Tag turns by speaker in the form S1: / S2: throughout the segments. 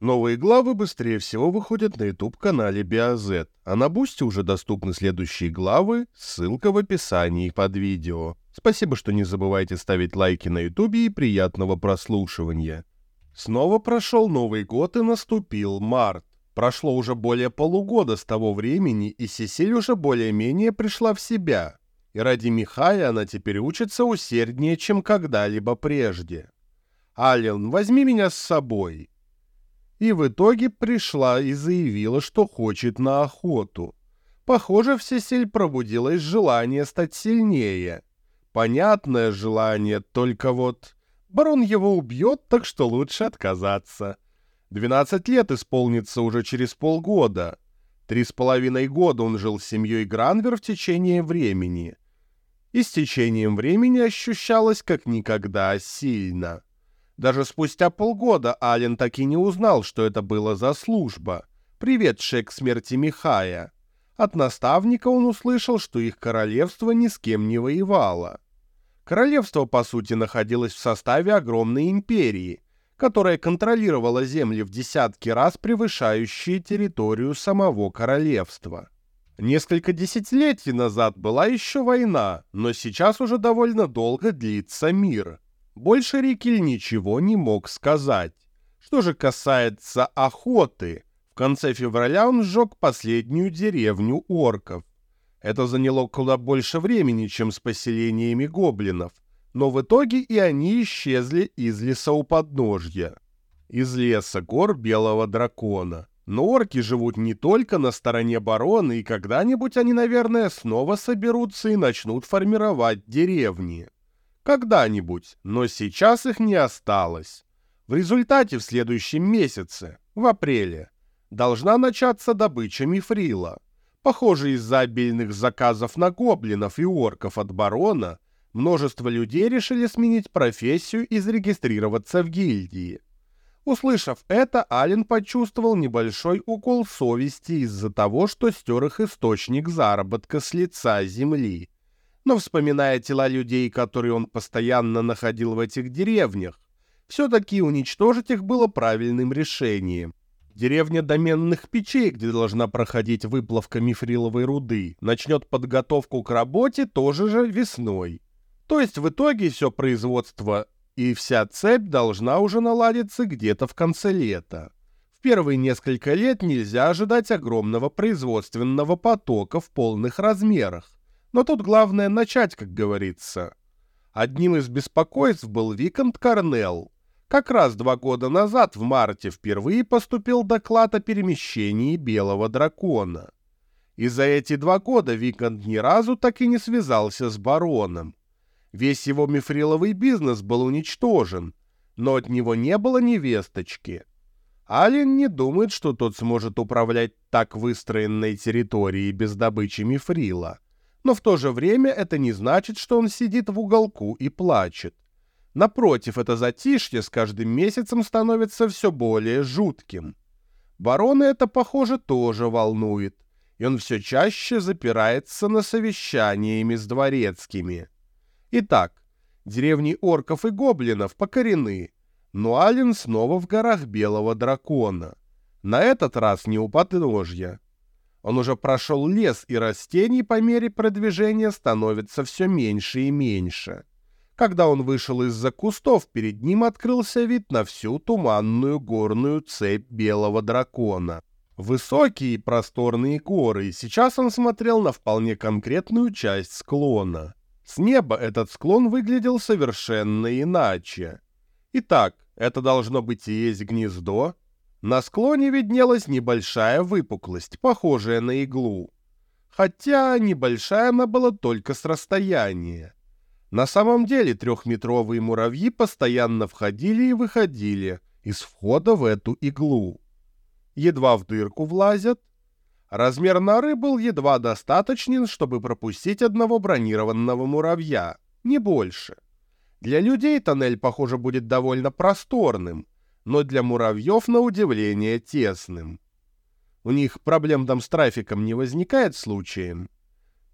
S1: Новые главы быстрее всего выходят на YouTube-канале BioZ, а на Бусте уже доступны следующие главы, ссылка в описании под видео. Спасибо, что не забывайте ставить лайки на YouTube и приятного прослушивания. Снова прошел Новый год и наступил март. Прошло уже более полугода с того времени, и Сесиль уже более-менее пришла в себя. И ради Михая она теперь учится усерднее, чем когда-либо прежде. «Ален, возьми меня с собой», и в итоге пришла и заявила, что хочет на охоту. Похоже, в Сесиль пробудилось желание стать сильнее. Понятное желание, только вот... Барон его убьет, так что лучше отказаться. Двенадцать лет исполнится уже через полгода. Три с половиной года он жил с семьей Гранвер в течение времени. И с течением времени ощущалось как никогда сильно. Даже спустя полгода Ален так и не узнал, что это было за служба, приведшая к смерти Михая. От наставника он услышал, что их королевство ни с кем не воевало. Королевство, по сути, находилось в составе огромной империи, которая контролировала земли в десятки раз превышающие территорию самого королевства. Несколько десятилетий назад была еще война, но сейчас уже довольно долго длится мир – больше Рикель ничего не мог сказать. Что же касается охоты, в конце февраля он сжег последнюю деревню орков. Это заняло куда больше времени, чем с поселениями гоблинов, но в итоге и они исчезли из леса у подножья. Из леса гор Белого Дракона. Но орки живут не только на стороне барона, и когда-нибудь они, наверное, снова соберутся и начнут формировать деревни. Когда-нибудь, но сейчас их не осталось. В результате в следующем месяце, в апреле, должна начаться добыча мифрила. Похоже, из-за обильных заказов на гоблинов и орков от барона, множество людей решили сменить профессию и зарегистрироваться в гильдии. Услышав это, Ален почувствовал небольшой укол совести из-за того, что стер их источник заработка с лица земли но вспоминая тела людей, которые он постоянно находил в этих деревнях, все-таки уничтожить их было правильным решением. Деревня доменных печей, где должна проходить выплавка мифриловой руды, начнет подготовку к работе тоже же весной. То есть в итоге все производство и вся цепь должна уже наладиться где-то в конце лета. В первые несколько лет нельзя ожидать огромного производственного потока в полных размерах. Но тут главное начать, как говорится. Одним из беспокойств был Викант Корнелл. Как раз два года назад, в марте, впервые поступил доклад о перемещении Белого Дракона. И за эти два года Викант ни разу так и не связался с бароном. Весь его мифриловый бизнес был уничтожен, но от него не было ни весточки. Ален не думает, что тот сможет управлять так выстроенной территорией без добычи мифрила но в то же время это не значит, что он сидит в уголку и плачет. Напротив, это затишье с каждым месяцем становится все более жутким. Барона это, похоже, тоже волнует, и он все чаще запирается на совещаниями с дворецкими. Итак, деревни орков и гоблинов покорены, но Ален снова в горах Белого Дракона. На этот раз не у подножья. Он уже прошел лес, и растений по мере продвижения становится все меньше и меньше. Когда он вышел из-за кустов, перед ним открылся вид на всю туманную горную цепь белого дракона. Высокие и просторные горы, и сейчас он смотрел на вполне конкретную часть склона. С неба этот склон выглядел совершенно иначе. Итак, это должно быть и есть гнездо, на склоне виднелась небольшая выпуклость, похожая на иглу. Хотя небольшая она была только с расстояния. На самом деле трехметровые муравьи постоянно входили и выходили из входа в эту иглу. Едва в дырку влазят. Размер норы был едва достаточен, чтобы пропустить одного бронированного муравья, не больше. Для людей тоннель, похоже, будет довольно просторным — но для муравьев на удивление тесным. У них проблем там с трафиком не возникает случаем.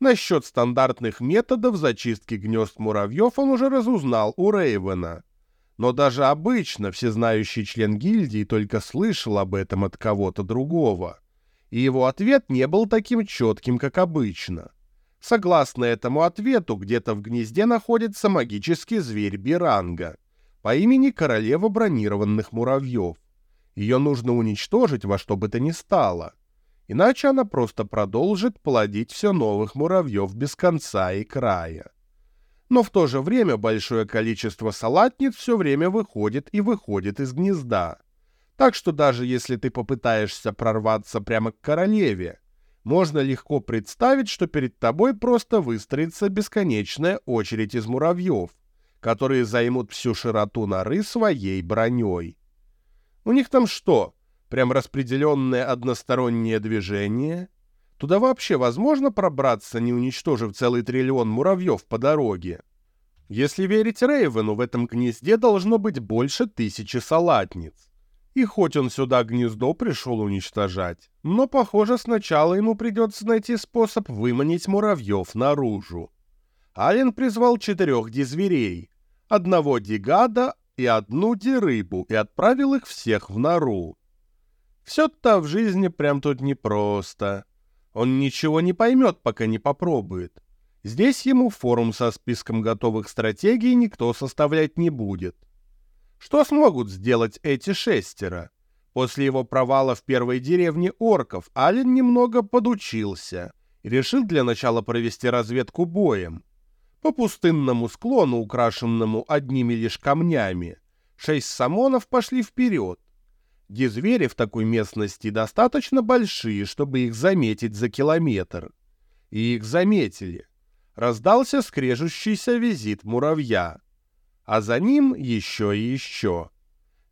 S1: Насчет стандартных методов зачистки гнезд муравьев он уже разузнал у Рейвена. Но даже обычно всезнающий член гильдии только слышал об этом от кого-то другого. И его ответ не был таким четким, как обычно. Согласно этому ответу, где-то в гнезде находится магический зверь Биранга по имени Королева бронированных муравьев. Ее нужно уничтожить во что бы то ни стало. Иначе она просто продолжит плодить все новых муравьев без конца и края. Но в то же время большое количество салатниц все время выходит и выходит из гнезда. Так что даже если ты попытаешься прорваться прямо к королеве, можно легко представить, что перед тобой просто выстроится бесконечная очередь из муравьев, которые займут всю широту норы своей броней. У них там что, прям распределенное одностороннее движение? Туда вообще возможно пробраться, не уничтожив целый триллион муравьев по дороге? Если верить Рейвену, в этом гнезде должно быть больше тысячи салатниц. И хоть он сюда гнездо пришел уничтожать, но, похоже, сначала ему придется найти способ выманить муравьев наружу. Ален призвал четырех дизверей, одного дигада и одну дирыбу и отправил их всех в нору. Все-то в жизни прям тут непросто. Он ничего не поймет, пока не попробует. Здесь ему форум со списком готовых стратегий никто составлять не будет. Что смогут сделать эти шестеро? После его провала в первой деревне орков Ален немного подучился и решил для начала провести разведку боем. По пустынному склону, украшенному одними лишь камнями, шесть самонов пошли вперед. Дизвери в такой местности достаточно большие, чтобы их заметить за километр. И их заметили. Раздался скрежущийся визит муравья а за ним еще и еще.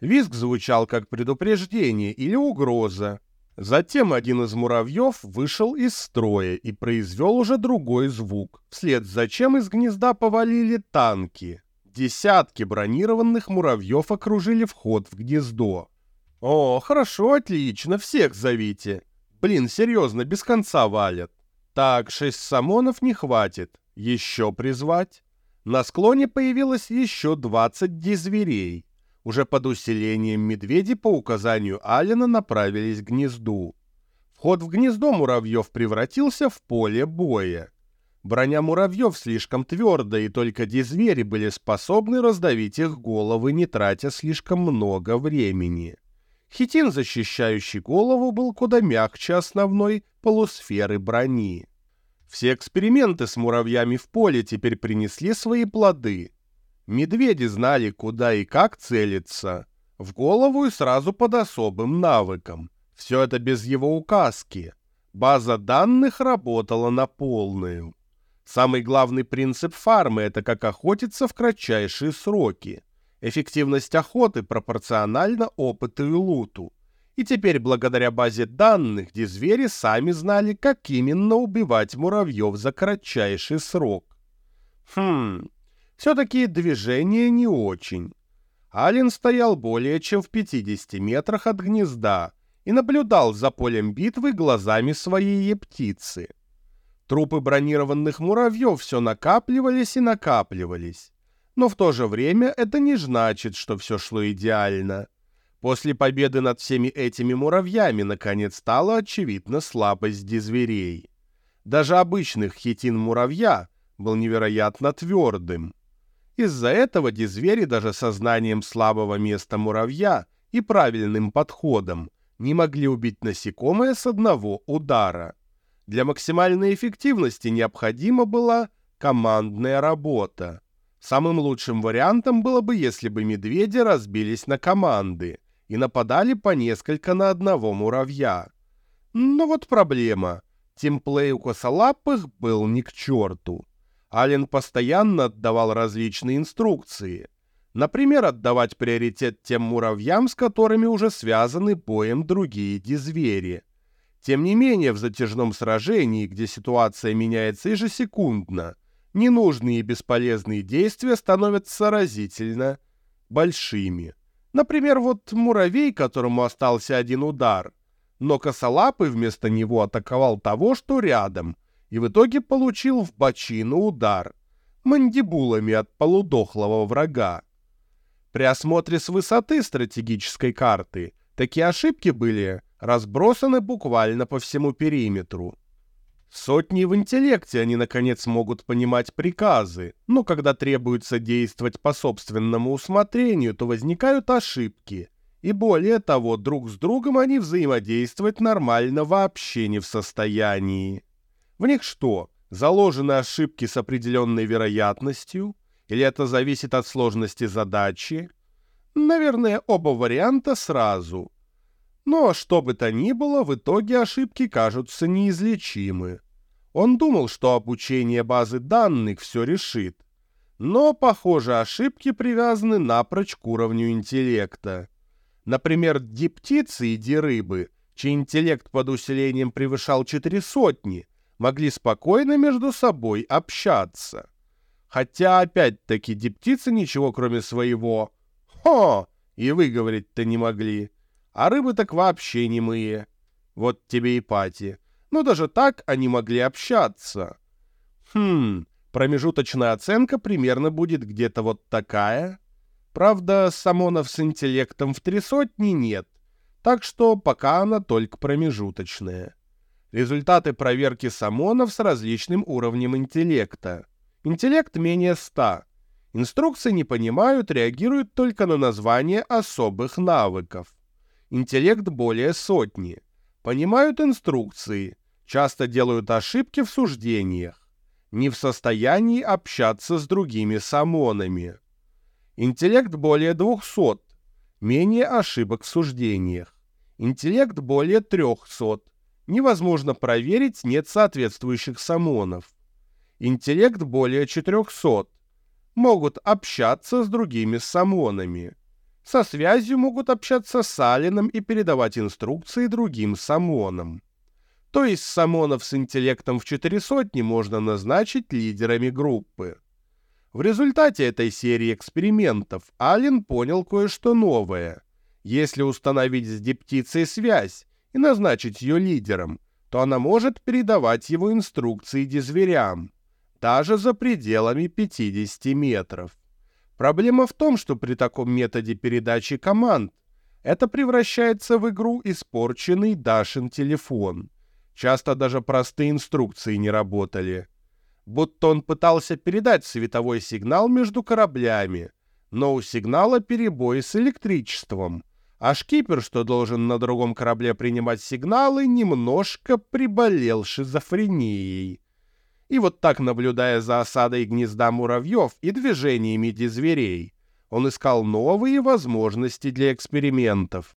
S1: Визг звучал как предупреждение или угроза. Затем один из муравьев вышел из строя и произвел уже другой звук, вслед за чем из гнезда повалили танки. Десятки бронированных муравьев окружили вход в гнездо. «О, хорошо, отлично, всех зовите. Блин, серьезно, без конца валят. Так, шесть самонов не хватит. Еще призвать?» На склоне появилось еще 20 дизверей. Уже под усилением медведи по указанию Алина направились к гнезду. Вход в гнездо муравьев превратился в поле боя. Броня муравьев слишком твердая, и только дизвери были способны раздавить их головы, не тратя слишком много времени. Хитин, защищающий голову, был куда мягче основной полусферы брони. Все эксперименты с муравьями в поле теперь принесли свои плоды. Медведи знали, куда и как целиться. В голову и сразу под особым навыком. Все это без его указки. База данных работала на полную. Самый главный принцип фармы – это как охотиться в кратчайшие сроки. Эффективность охоты пропорциональна опыту и луту. И теперь, благодаря базе данных, где звери сами знали, как именно убивать муравьев за кратчайший срок. Хм, все-таки движение не очень. Ален стоял более чем в 50 метрах от гнезда и наблюдал за полем битвы глазами своей птицы. Трупы бронированных муравьев все накапливались и накапливались. Но в то же время это не значит, что все шло идеально. После победы над всеми этими муравьями наконец стала очевидна слабость дизверей. Даже обычных хитин муравья был невероятно твердым. Из-за этого дизвери даже сознанием слабого места муравья и правильным подходом не могли убить насекомое с одного удара. Для максимальной эффективности необходима была командная работа. Самым лучшим вариантом было бы, если бы медведи разбились на команды – и нападали по несколько на одного муравья. Но вот проблема. Тимплей у косолапых был ни к черту. Ален постоянно отдавал различные инструкции. Например, отдавать приоритет тем муравьям, с которыми уже связаны боем другие дизвери. Тем не менее, в затяжном сражении, где ситуация меняется ежесекундно, ненужные и бесполезные действия становятся разительно большими. Например, вот муравей, которому остался один удар. Но косолапый вместо него атаковал того, что рядом, и в итоге получил в бочину удар мандибулами от полудохлого врага. При осмотре с высоты стратегической карты такие ошибки были разбросаны буквально по всему периметру. Сотни в интеллекте они, наконец, могут понимать приказы, но когда требуется действовать по собственному усмотрению, то возникают ошибки. И более того, друг с другом они взаимодействовать нормально вообще не в состоянии. В них что, заложены ошибки с определенной вероятностью? Или это зависит от сложности задачи? Наверное, оба варианта сразу. Но что бы то ни было, в итоге ошибки кажутся неизлечимы. Он думал, что обучение базы данных все решит. Но, похоже, ошибки привязаны напрочь к уровню интеллекта. Например, диптицы и дирыбы, чей интеллект под усилением превышал четыре сотни, могли спокойно между собой общаться. Хотя, опять-таки, диптицы ничего кроме своего «Хо!» и выговорить-то не могли. А рыбы так вообще немые. Вот тебе и пати. Но даже так они могли общаться. Хм, промежуточная оценка примерно будет где-то вот такая. Правда, самонов с интеллектом в три сотни нет, так что пока она только промежуточная. Результаты проверки самонов с различным уровнем интеллекта. Интеллект менее 100. Инструкции не понимают, реагируют только на название особых навыков. Интеллект более сотни. Понимают инструкции, часто делают ошибки в суждениях. Не в состоянии общаться с другими самонами. Интеллект более 200. Менее ошибок в суждениях. Интеллект более 300. Невозможно проверить, нет соответствующих самонов. Интеллект более 400 могут общаться с другими самонами. Со связью могут общаться с Алином и передавать инструкции другим самонам. То есть самонов с интеллектом в четыре сотни можно назначить лидерами группы. В результате этой серии экспериментов Ален понял кое-что новое. Если установить с диптицей связь и назначить ее лидером, то она может передавать его инструкции дизверям даже за пределами 50 метров. Проблема в том, что при таком методе передачи команд это превращается в игру испорченный Дашин телефон. Часто даже простые инструкции не работали. Будто он пытался передать световой сигнал между кораблями, но у сигнала перебои с электричеством, а шкипер, что должен на другом корабле принимать сигналы, немножко приболел шизофренией. И вот так, наблюдая за осадой гнезда муравьев и движениями дизверей, он искал новые возможности для экспериментов.